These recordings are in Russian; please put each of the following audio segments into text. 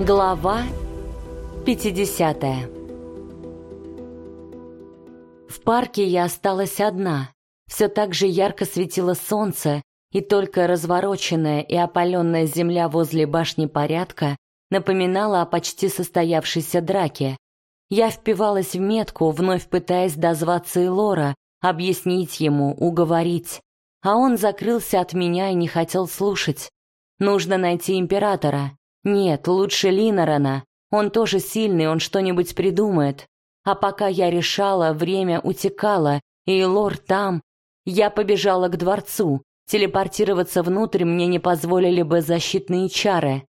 Глава 50 В парке я осталась одна. Все так же ярко светило солнце, и только развороченная и опаленная земля возле башни порядка напоминала о почти состоявшейся драке. Я впивалась в метку, вновь пытаясь дозваться Элора, объяснить ему, уговорить. А он закрылся от меня и не хотел слушать. Нужно найти императора. Нет, лучше Линорана. Он тоже сильный, он что-нибудь придумает. А пока я решала, время утекало, и Лор там. Я побежала к дворцу. Телепортироваться внутрь мне не позволили бы защитные чары.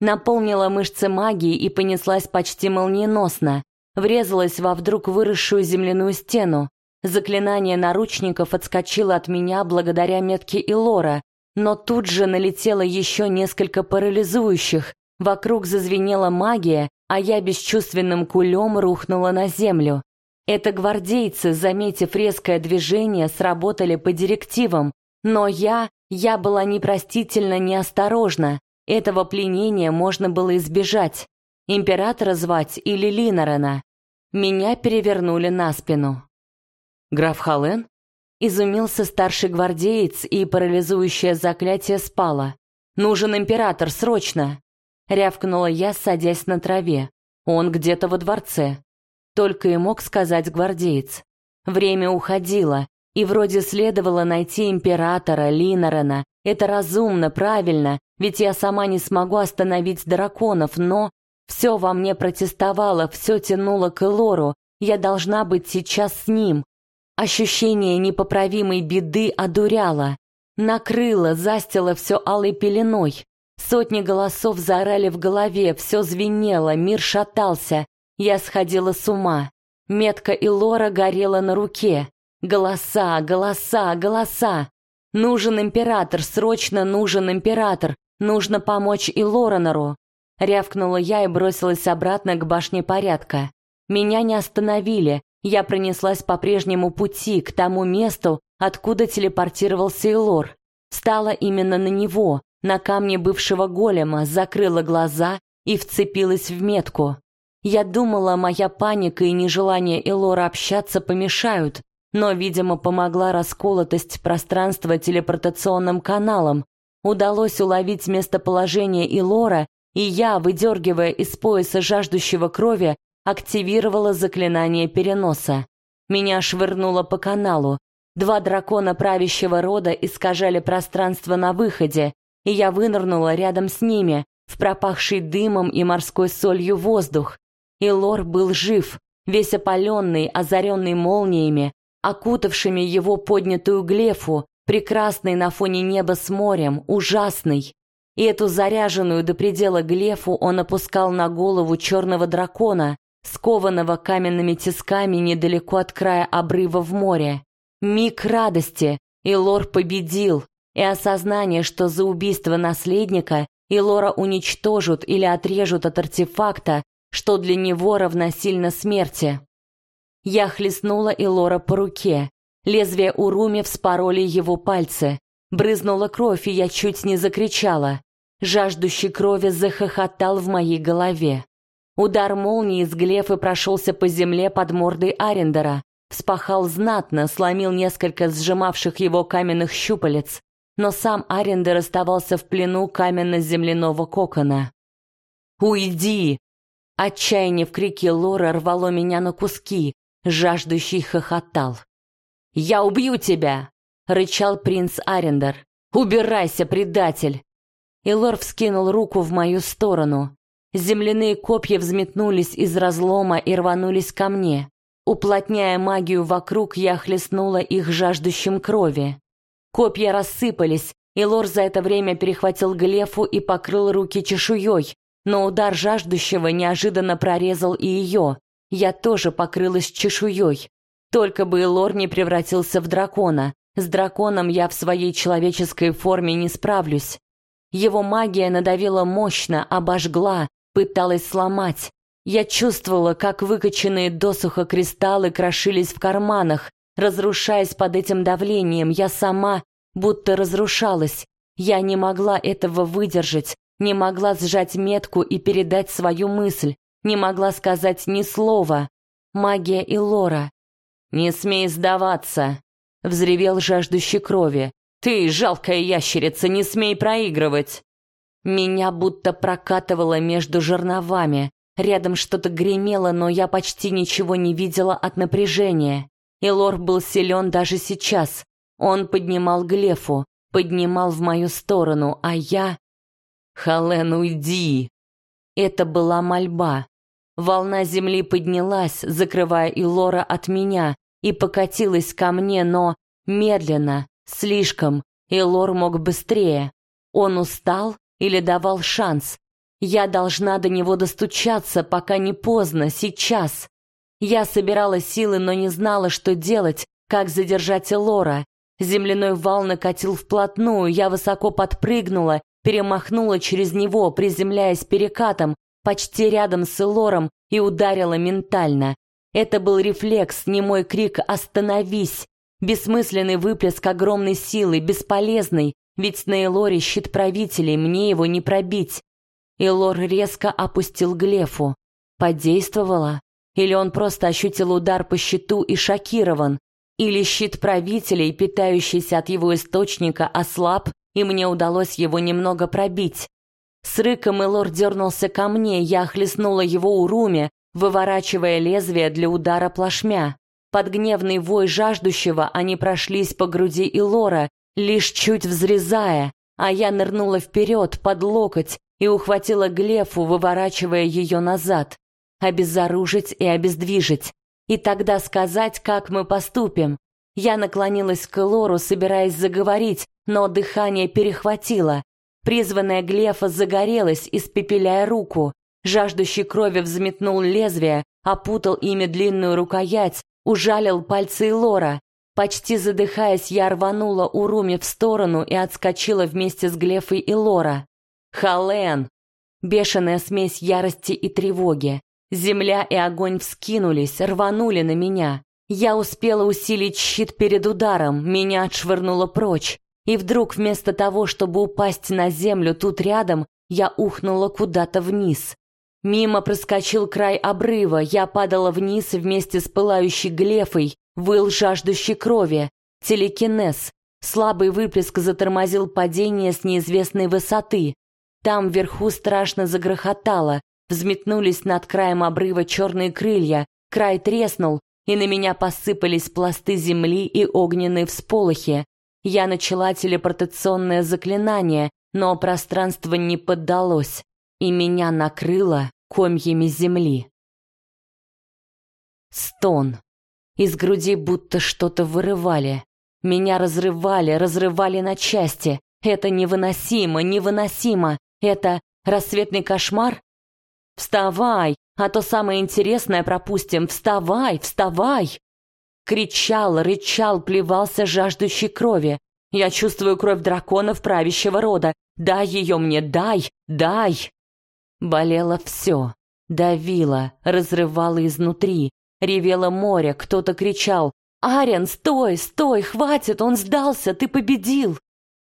Наполнила мышцы магии и понеслась почти молниеносно. Врезалась во вдруг выросшую земляную стену. Заклинание наручников отскочило от меня благодаря метке Илора, но тут же налетело еще несколько парализующих. Вокруг зазвенела магия, а я бесчувственным кулем рухнула на землю. Это гвардейцы, заметив резкое движение, сработали по директивам, но я, я была непростительно неосторожна. Этого пленения можно было избежать. Императора звать или Линорена. Меня перевернули на спину. «Граф Хален?» Изумился старший гвардеец, и парализующее заклятие спало. «Нужен император, срочно!» Рявкнула я, садясь на траве. «Он где-то во дворце». Только и мог сказать гвардеец. Время уходило, и вроде следовало найти императора Линорена. Это разумно, правильно, ведь я сама не смогу остановить драконов, но... Все во мне протестовало, все тянуло к Элору. Я должна быть сейчас с ним. Ощущение непоправимой беды одуряло. Накрыло, застило все алой пеленой. Сотни голосов заорали в голове, все звенело, мир шатался. Я сходила с ума. Метка и Лора горела на руке. Голоса, голоса, голоса. Нужен император, срочно нужен император. Нужно помочь и Лоренору. Рявкнула я и бросилась обратно к башне порядка. Меня не остановили, я пронеслась по прежнему пути к тому месту, откуда телепортировался Илор. Стала именно на него, на камне бывшего голема, закрыла глаза и вцепилась в метку. Я думала, моя паника и нежелание Элора общаться помешают, но, видимо, помогла расколотость пространства телепортационным каналом. Удалось уловить местоположение Илора, и я, выдергивая из пояса жаждущего крови, активировала заклинание переноса. Меня швырнуло по каналу. Два дракона правящего рода искажали пространство на выходе, и я вынырнула рядом с ними, в пропахший дымом и морской солью воздух. И Лор был жив, весь опаленный, озаренный молниями, окутавшими его поднятую глефу, прекрасный на фоне неба с морем, ужасный. И эту заряженную до предела глефу он опускал на голову черного дракона, скованного каменными тисками недалеко от края обрыва в море. Миг радости, и Лор победил, и осознание, что за убийство наследника Илора уничтожат или отрежут от артефакта, что для него равносильно смерти. Я хлестнула Илора по руке. Лезвие Уруми вспороли его пальцы. Брызнула кровь, и я чуть не закричала. Жаждущий крови захохотал в моей голове. Удар молнии с глефы прошелся по земле под мордой Арендера, вспахал знатно, сломил несколько сжимавших его каменных щупалец, но сам Арендер оставался в плену каменно-земляного кокона. «Уйди!» Отчаяние в крике Лора рвало меня на куски, жаждущий хохотал. «Я убью тебя!» — рычал принц Арендер. «Убирайся, предатель!» И Лор вскинул руку в мою сторону. Земляные копья взметнулись из разлома и рванулись ко мне. Уплотняя магию вокруг, я хлестнула их жаждущим крови. Копья рассыпались, и Лор за это время перехватил Глефу и покрыл руки чешуей, но удар жаждущего неожиданно прорезал и ее. Я тоже покрылась чешуей. Только бы Лор не превратился в дракона. С драконом я в своей человеческой форме не справлюсь. Его магия надавила мощно, обожгла, пыталась сломать. Я чувствовала, как выкачанные досуха кристаллы крошились в карманах, разрушаясь под этим давлением. Я сама будто разрушалась. Я не могла этого выдержать, не могла сжать метку и передать свою мысль, не могла сказать ни слова. Магия и Лора. «Не смей сдаваться!» — взревел жаждущий крови. «Ты, жалкая ящерица, не смей проигрывать!» Меня будто прокатывало между жерновами. Рядом что-то гремело, но я почти ничего не видела от напряжения. И Лор был силен даже сейчас. Он поднимал Глефу, поднимал в мою сторону, а я... «Хален, уйди!» Это была мольба. Волна земли поднялась, закрывая Илора от меня, и покатилась ко мне, но медленно, слишком. Илор мог быстрее. Он устал или давал шанс? Я должна до него достучаться, пока не поздно, сейчас. Я собирала силы, но не знала, что делать, как задержать Лора. Земляной вал накатил вплотную, я высоко подпрыгнула, перемахнула через него, приземляясь перекатом, почти рядом с Элором и ударила ментально. Это был рефлекс, не мой крик «Остановись!» Бессмысленный выплеск огромной силы, бесполезный, ведь на Элоре щит правителей, мне его не пробить. Элор резко опустил Глефу. Подействовало? Или он просто ощутил удар по щиту и шокирован? Или щит правителей, питающийся от его источника, ослаб, и мне удалось его немного пробить? С рыком Элор дернулся ко мне, я хлестнула его уруме, выворачивая лезвие для удара плашмя. Под гневный вой жаждущего они прошлись по груди Илора, лишь чуть взрезая, а я нырнула вперед под локоть и ухватила Глефу, выворачивая ее назад обезоружить и обездвижить, и тогда сказать, как мы поступим. Я наклонилась к Лору, собираясь заговорить, но дыхание перехватило. Призванная Глефа загорелась, испепеляя руку. Жаждущий крови взметнул лезвие, опутал ими длинную рукоять, ужалил пальцы Лора. Почти задыхаясь, я рванула Уруми в сторону и отскочила вместе с Глефой и Лора. «Хален!» Бешеная смесь ярости и тревоги. Земля и огонь вскинулись, рванули на меня. Я успела усилить щит перед ударом, меня отшвырнуло прочь. И вдруг вместо того, чтобы упасть на землю тут рядом, я ухнула куда-то вниз. Мимо проскочил край обрыва, я падала вниз вместе с пылающей глефой, выл жаждущий крови, телекинез. Слабый выплеск затормозил падение с неизвестной высоты. Там вверху страшно загрохотало, Взметнулись над краем обрыва черные крылья, край треснул, и на меня посыпались пласты земли и огненные всполохи. Я начала телепортационное заклинание, но пространство не поддалось, и меня накрыло комьями земли. Стон. Из груди будто что-то вырывали. Меня разрывали, разрывали на части. Это невыносимо, невыносимо. Это рассветный кошмар «Вставай, а то самое интересное пропустим! Вставай, вставай!» Кричал, рычал, плевался жаждущий крови. «Я чувствую кровь драконов правящего рода! Дай ее мне, дай, дай!» Болело все. Давило, разрывало изнутри. Ревело море, кто-то кричал. «Арен, стой, стой, хватит, он сдался, ты победил!»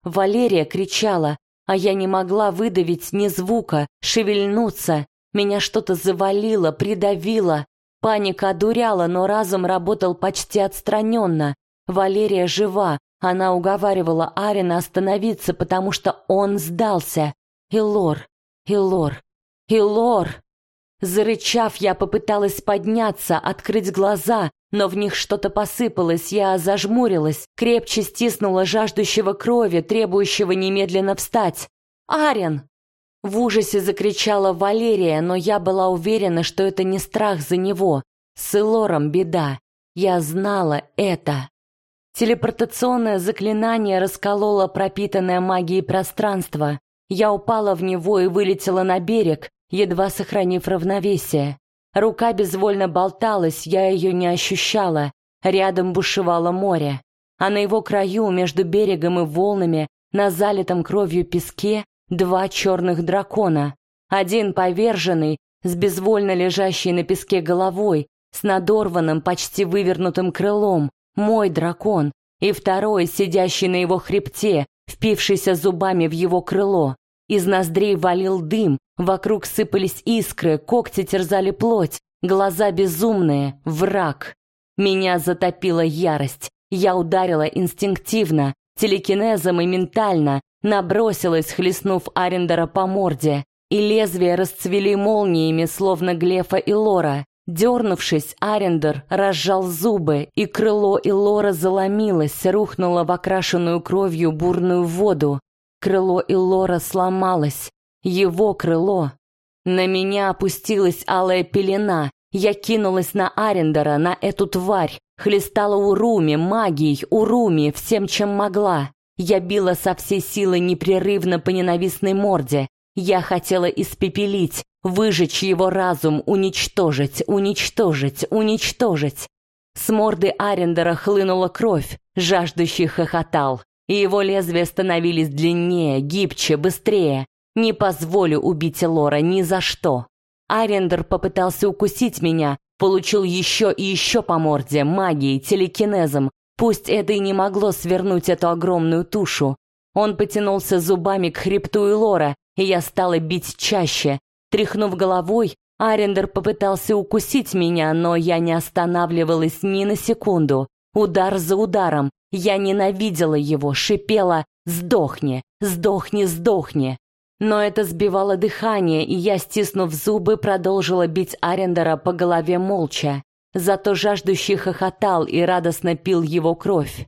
Валерия кричала, а я не могла выдавить ни звука, шевельнуться, меня что-то завалило, придавило. Паника одуряла, но разум работал почти отстраненно. Валерия жива. Она уговаривала Арина остановиться, потому что он сдался. Илор, Илор, Илор. Зарычав, я попыталась подняться, открыть глаза, но в них что-то посыпалось, я зажмурилась, крепче стиснула жаждущего крови, требующего немедленно встать. «Арен!» В ужасе закричала Валерия, но я была уверена, что это не страх за него. С Элором беда. Я знала это. Телепортационное заклинание раскололо пропитанное магией пространство. Я упала в него и вылетела на берег, едва сохранив равновесие. Рука безвольно болталась, я ее не ощущала. Рядом бушевало море. А на его краю, между берегом и волнами, на залитом кровью песке, Два черных дракона. Один поверженный, с безвольно лежащей на песке головой, с надорванным, почти вывернутым крылом, мой дракон, и второй, сидящий на его хребте, впившийся зубами в его крыло. Из ноздрей валил дым, вокруг сыпались искры, когти терзали плоть, глаза безумные, враг. Меня затопила ярость. Я ударила инстинктивно, телекинезом и ментально, набросилась, хлестнув Арендера по морде, и лезвия расцвели молниями, словно Глефа и Лора. Дернувшись, Арендер разжал зубы, и крыло Илора заломилось, рухнуло в окрашенную кровью бурную воду. Крыло Илора сломалось. Его крыло. На меня опустилась алая пелена. Я кинулась на Арендера, на эту тварь. Хлестала Уруми, магией, Уруми, всем, чем могла. Я била со всей силы непрерывно по ненавистной морде. Я хотела испепелить, выжечь его разум, уничтожить, уничтожить, уничтожить. С морды Арендера хлынула кровь, жаждущий хохотал, и его лезвия становились длиннее, гибче, быстрее. Не позволю убить Лора ни за что. Арендер попытался укусить меня, получил еще и еще по морде, магией, телекинезом. Пусть это и не могло свернуть эту огромную тушу. Он потянулся зубами к хребту Лора, и я стала бить чаще. Тряхнув головой, Арендер попытался укусить меня, но я не останавливалась ни на секунду. Удар за ударом. Я ненавидела его, шипела «Сдохни! Сдохни! Сдохни!» Но это сбивало дыхание, и я, стиснув зубы, продолжила бить Арендера по голове молча. Зато жаждущий хохотал и радостно пил его кровь.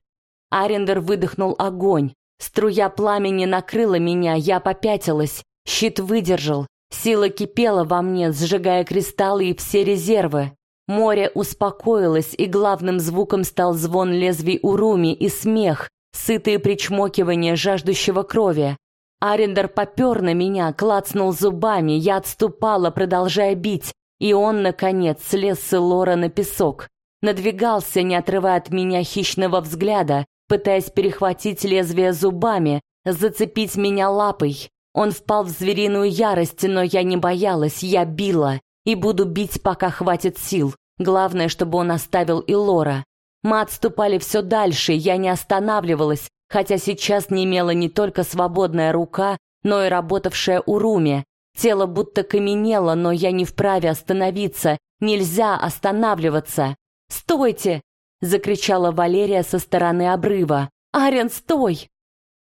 Арендер выдохнул огонь. Струя пламени накрыла меня, я попятилась. Щит выдержал. Сила кипела во мне, сжигая кристаллы и все резервы. Море успокоилось, и главным звуком стал звон лезвий уруми и смех, сытые причмокивания жаждущего крови. Арендер попер на меня, клацнул зубами, я отступала, продолжая бить, и он, наконец, слез с Лора на песок. Надвигался, не отрывая от меня хищного взгляда, пытаясь перехватить лезвие зубами, зацепить меня лапой. Он впал в звериную ярость, но я не боялась, я била. И буду бить, пока хватит сил. Главное, чтобы он оставил и Лора. Мы отступали все дальше, я не останавливалась, хотя сейчас не имела не только свободная рука, но и работавшая у Руми. Тело будто каменело, но я не вправе остановиться, нельзя останавливаться. «Стойте!» — закричала Валерия со стороны обрыва. «Арен, стой!»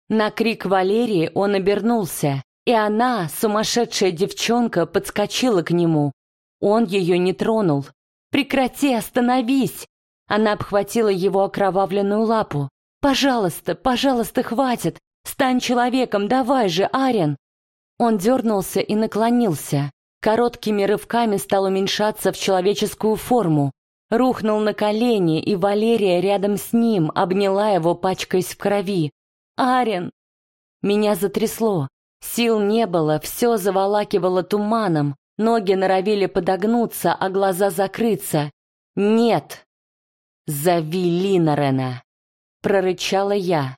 На крик Валерии он обернулся, и она, сумасшедшая девчонка, подскочила к нему. Он ее не тронул. «Прекрати, остановись!» Она обхватила его окровавленную лапу. «Пожалуйста, пожалуйста, хватит! Стань человеком, давай же, Арен!» Он дернулся и наклонился. Короткими рывками стал уменьшаться в человеческую форму. Рухнул на колени, и Валерия рядом с ним обняла его, пачкаясь в крови. «Арен!» Меня затрясло. Сил не было, все заволакивало туманом. Ноги норовили подогнуться, а глаза закрыться. «Нет!» «Зови Линорена!» прорычала я.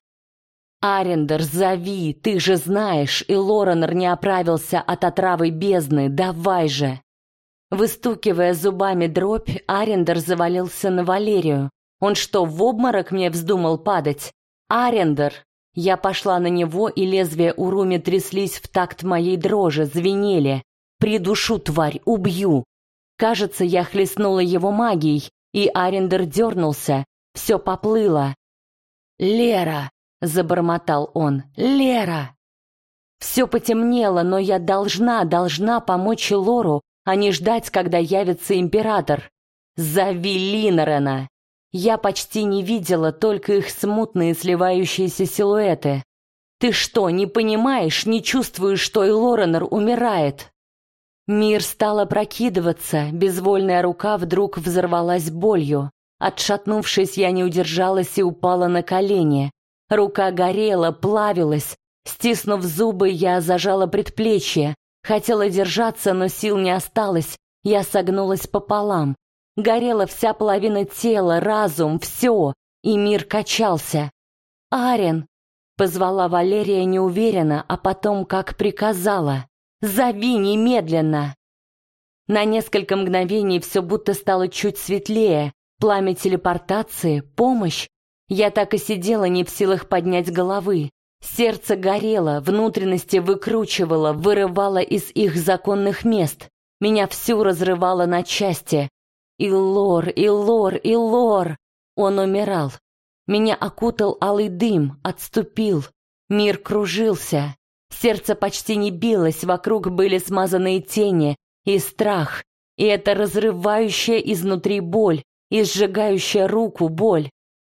«Арендер, зови, ты же знаешь, и Лоренор не оправился от отравы бездны, давай же!» Выстукивая зубами дробь, Арендер завалился на Валерию. Он что, в обморок мне вздумал падать? Арендер! Я пошла на него, и лезвия Уруми тряслись в такт моей дрожи, звенели. «Придушу, тварь, убью!» Кажется, я хлестнула его магией, и Арендер дернулся. Все поплыло. «Лера!» — забормотал он. «Лера!» Все потемнело, но я должна, должна помочь Лору, а не ждать, когда явится император. Зови Линорена! Я почти не видела только их смутные сливающиеся силуэты. Ты что, не понимаешь, не чувствуешь, что и Лоренор умирает? Мир стал опрокидываться, безвольная рука вдруг взорвалась болью. Отшатнувшись, я не удержалась и упала на колени. Рука горела, плавилась. Стиснув зубы, я зажала предплечье. Хотела держаться, но сил не осталось. Я согнулась пополам. Горела вся половина тела, разум, все. И мир качался. «Арен!» — позвала Валерия неуверенно, а потом как приказала. «Зови немедленно!» На несколько мгновений все будто стало чуть светлее, Пламя телепортации, помощь. Я так и сидела не в силах поднять головы. Сердце горело, внутренности выкручивало, вырывало из их законных мест. Меня всю разрывало на части. И лор, и лор, и лор. Он умирал. Меня окутал алый дым, отступил. Мир кружился. Сердце почти не билось, вокруг были смазанные тени и страх. И это разрывающая изнутри боль, и сжигающая руку боль.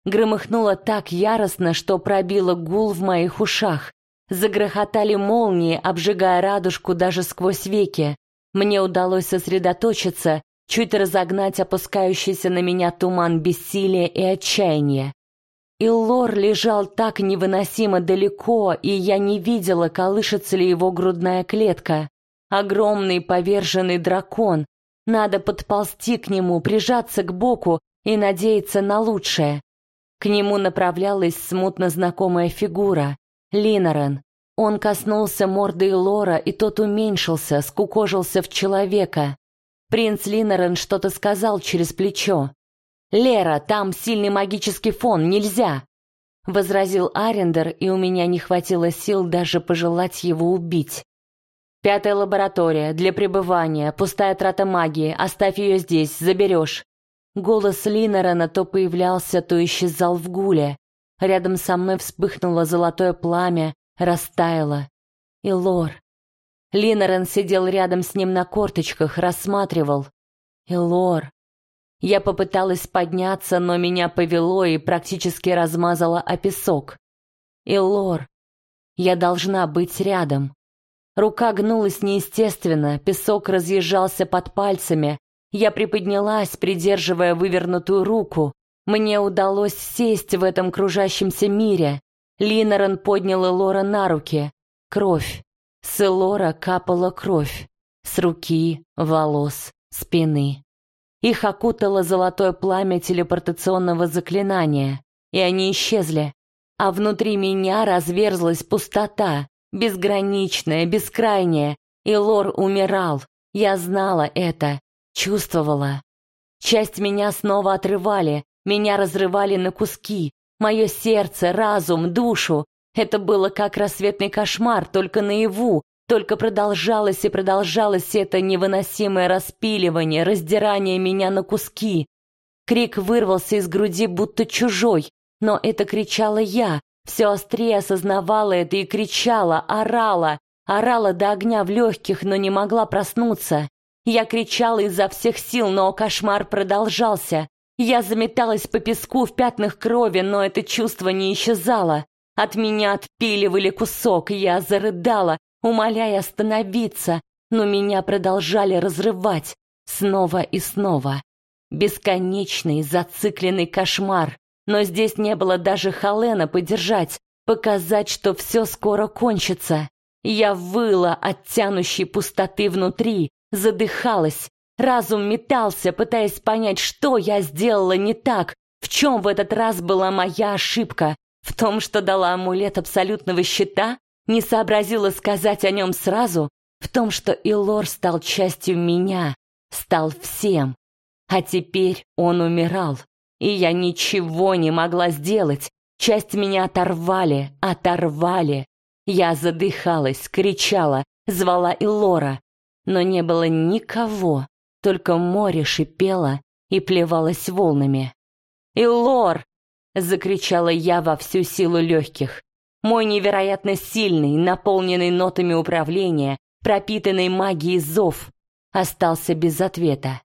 Громыхнуло так яростно, что пробило гул в моих ушах. Загрохотали молнии, обжигая радужку даже сквозь веки. Мне удалось сосредоточиться, чуть разогнать опускающийся на меня туман бессилия и отчаяния. Иллор лежал так невыносимо далеко, и я не видела, колышется ли его грудная клетка. Огромный поверженный дракон. Надо подползти к нему, прижаться к боку и надеяться на лучшее. К нему направлялась смутно знакомая фигура — Линорен. Он коснулся морды Лора, и тот уменьшился, скукожился в человека. Принц Линорен что-то сказал через плечо. «Лера, там сильный магический фон, нельзя!» Возразил Арендер, и у меня не хватило сил даже пожелать его убить. «Пятая лаборатория, для пребывания, пустая трата магии, оставь ее здесь, заберешь». Голос Линорена то появлялся, то исчезал в гуле. Рядом со мной вспыхнуло золотое пламя, растаяло. И Лор. Линорен сидел рядом с ним на корточках, рассматривал. И Лор. Я попыталась подняться, но меня повело и практически размазало о песок. Илор, я должна быть рядом. Рука гнулась неестественно, песок разъезжался под пальцами. Я приподнялась, придерживая вывернутую руку. Мне удалось сесть в этом кружащемся мире. Линорен поднял Элора на руки. Кровь. С Элора капала кровь. С руки, волос, спины. Их окутало золотое пламя телепортационного заклинания, и они исчезли. А внутри меня разверзлась пустота, безграничная, бескрайняя, и Лор умирал. Я знала это, чувствовала. Часть меня снова отрывали, меня разрывали на куски. Мое сердце, разум, душу. Это было как рассветный кошмар, только наяву, только продолжалось и продолжалось это невыносимое распиливание, раздирание меня на куски. Крик вырвался из груди, будто чужой, но это кричала я, все острее осознавала это и кричала, орала, орала до огня в легких, но не могла проснуться. Я кричала изо всех сил, но кошмар продолжался. Я заметалась по песку в пятнах крови, но это чувство не исчезало. От меня отпиливали кусок, я зарыдала, умоляя остановиться, но меня продолжали разрывать снова и снова. Бесконечный, зацикленный кошмар. Но здесь не было даже Халена поддержать, показать, что все скоро кончится. Я выла от тянущей пустоты внутри, задыхалась. Разум метался, пытаясь понять, что я сделала не так, в чем в этот раз была моя ошибка. В том, что дала амулет абсолютного щита? Не сообразила сказать о нем сразу, в том, что Илор стал частью меня, стал всем. А теперь он умирал, и я ничего не могла сделать. Часть меня оторвали, оторвали. Я задыхалась, кричала, звала Илора, но не было никого, только море шипело и плевалось волнами. «Илор!» — закричала я во всю силу легких. Мой невероятно сильный, наполненный нотами управления, пропитанный магией зов, остался без ответа.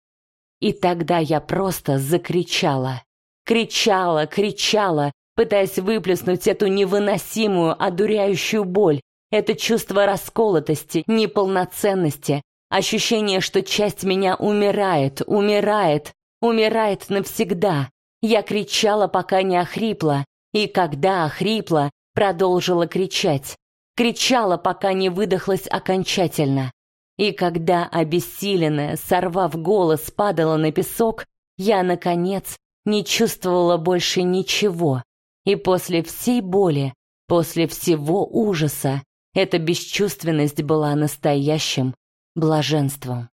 И тогда я просто закричала. Кричала, кричала, пытаясь выплеснуть эту невыносимую, одуряющую боль, это чувство расколотости, неполноценности, ощущение, что часть меня умирает, умирает, умирает навсегда. Я кричала, пока не охрипла, и когда охрипла, Продолжила кричать. Кричала, пока не выдохлась окончательно. И когда, обессиленная, сорвав голос, падала на песок, я, наконец, не чувствовала больше ничего. И после всей боли, после всего ужаса, эта бесчувственность была настоящим блаженством.